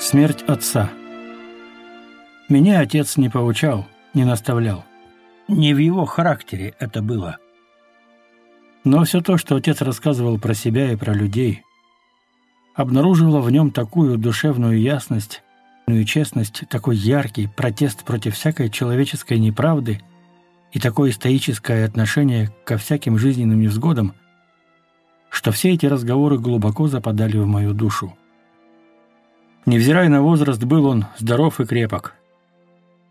Смерть отца. Меня отец не поучал, не наставлял. Не в его характере это было. Но все то, что отец рассказывал про себя и про людей, обнаружило в нем такую душевную ясность, ну и честность, такой яркий протест против всякой человеческой неправды и такое стоическое отношение ко всяким жизненным невзгодам, что все эти разговоры глубоко западали в мою душу. Невзирая на возраст, был он здоров и крепок.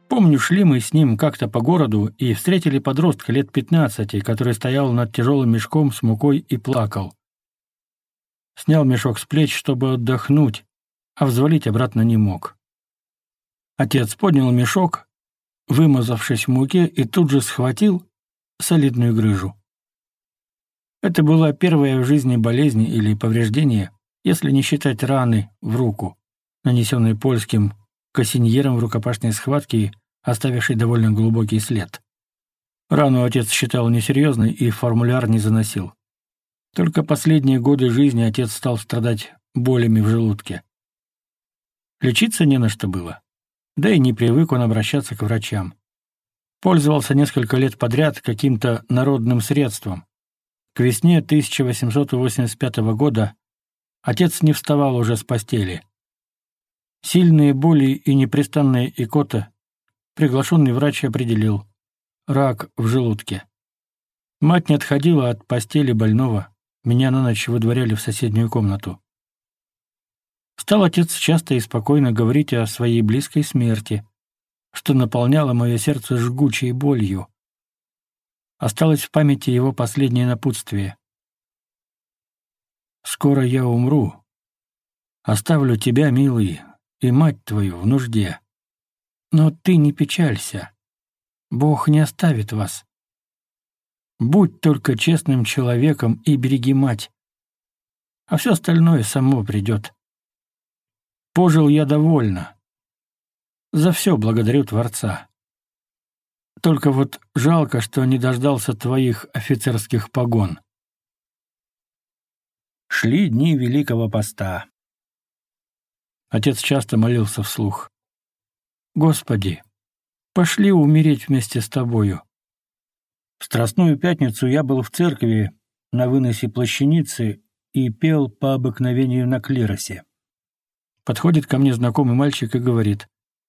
Помню, шли мы с ним как-то по городу и встретили подростка лет 15, который стоял над тяжелым мешком с мукой и плакал. Снял мешок с плеч, чтобы отдохнуть, а взвалить обратно не мог. Отец поднял мешок, вымазавшись в муке, и тут же схватил солидную грыжу. Это была первая в жизни болезнь или повреждение, если не считать раны в руку нанесенный польским кассиньером в рукопашной схватке, оставивший довольно глубокий след. Рану отец считал несерьезной и формуляр не заносил. Только последние годы жизни отец стал страдать болями в желудке. Лечиться не на что было. Да и не привык он обращаться к врачам. Пользовался несколько лет подряд каким-то народным средством. К весне 1885 года отец не вставал уже с постели. Сильные боли и непрестанная икота. Приглашенный врач определил. Рак в желудке. Мать не отходила от постели больного. Меня на ночь выдворяли в соседнюю комнату. Стал отец часто и спокойно говорить о своей близкой смерти, что наполняло мое сердце жгучей болью. Осталось в памяти его последнее напутствие. «Скоро я умру. Оставлю тебя, милый, и мать твою в нужде. Но ты не печалься. Бог не оставит вас. Будь только честным человеком и береги мать. А все остальное само придет. Пожил я довольно. За все благодарю Творца. Только вот жалко, что не дождался твоих офицерских погон. Шли дни Великого Поста. Отец часто молился вслух. «Господи, пошли умереть вместе с тобою». В Страстную пятницу я был в церкви на выносе плащаницы и пел по обыкновению на клиросе. Подходит ко мне знакомый мальчик и говорит,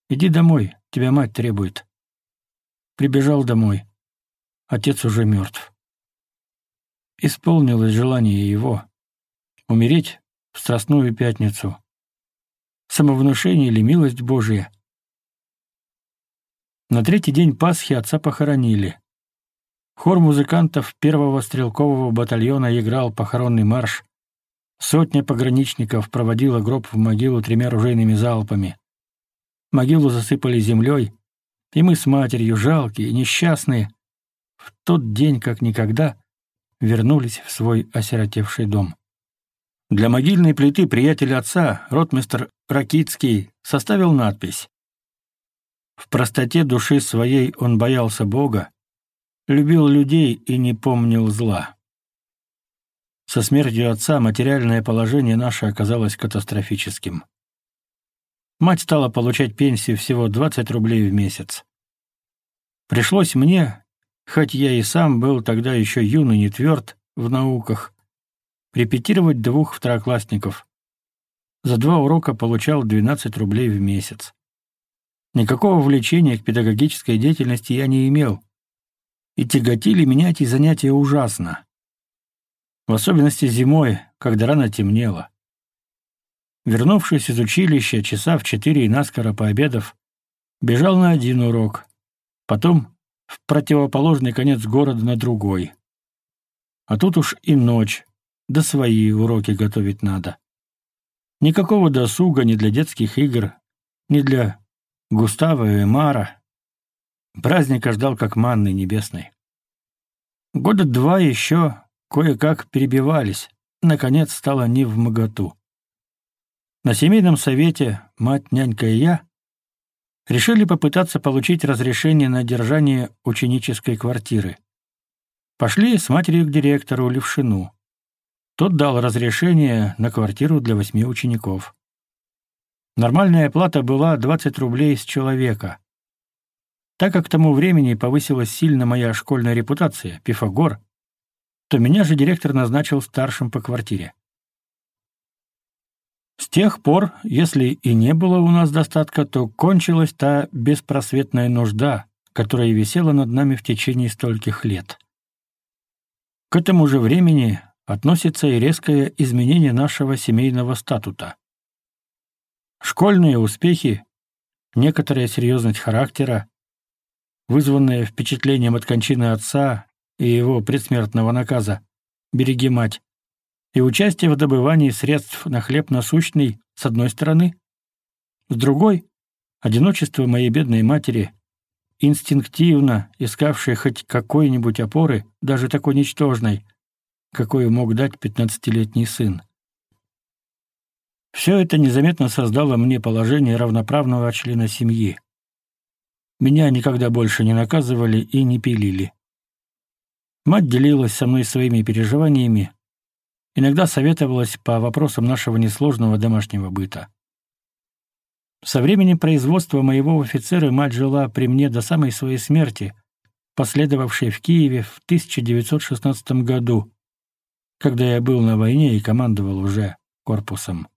«Иди домой, тебя мать требует». Прибежал домой. Отец уже мертв. Исполнилось желание его — умереть в Страстную пятницу самовнушение или милость Божия. На третий день Пасхи отца похоронили. Хор музыкантов первого стрелкового батальона играл похоронный марш. Сотня пограничников проводила гроб в могилу тремя ружейными залпами. Могилу засыпали землей, и мы с матерью, жалкие, несчастные, в тот день, как никогда, вернулись в свой осиротевший дом. Для могильной плиты приятель отца, ротмистр Ракицкий, составил надпись. В простоте души своей он боялся Бога, любил людей и не помнил зла. Со смертью отца материальное положение наше оказалось катастрофическим. Мать стала получать пенсию всего 20 рублей в месяц. Пришлось мне, хоть я и сам был тогда еще юный и тверд в науках, репетировать двух второклассников. За два урока получал 12 рублей в месяц. Никакого влечения к педагогической деятельности я не имел. И тяготили меня эти занятия ужасно. В особенности зимой, когда рано темнело. Вернувшись из училища, часа в четыре и наскоро пообедав, бежал на один урок, потом в противоположный конец города на другой. А тут уж и ночь, да свои уроки готовить надо. Никакого досуга ни для детских игр, ни для Густава и Мара. Праздника ждал как манны небесной. Года два еще кое-как перебивались, наконец стало не в моготу. На семейном совете мать, нянька и я решили попытаться получить разрешение на держание ученической квартиры. Пошли с матерью к директору Левшину. Тот дал разрешение на квартиру для восьми учеников. Нормальная плата была 20 рублей с человека. Так как к тому времени повысилась сильно моя школьная репутация, Пифагор, то меня же директор назначил старшим по квартире. С тех пор, если и не было у нас достатка, то кончилась та беспросветная нужда, которая висела над нами в течение стольких лет. К этому же времени относится и резкое изменение нашего семейного статута. Школьные успехи, некоторая серьезность характера, вызванная впечатлением от кончины отца и его предсмертного наказа «береги мать», и участие в добывании средств на хлеб насущный с одной стороны, с другой — одиночество моей бедной матери, инстинктивно искавшей хоть какой-нибудь опоры, даже такой ничтожной — какое мог дать пятнадцатилетний сын. Все это незаметно создало мне положение равноправного члена семьи. Меня никогда больше не наказывали и не пилили. Мать делилась со мной своими переживаниями, иногда советовалась по вопросам нашего несложного домашнего быта. Со временем производства моего офицера мать жила при мне до самой своей смерти, последовавшей в Киеве в 1916 году, когда я был на войне и командовал уже корпусом.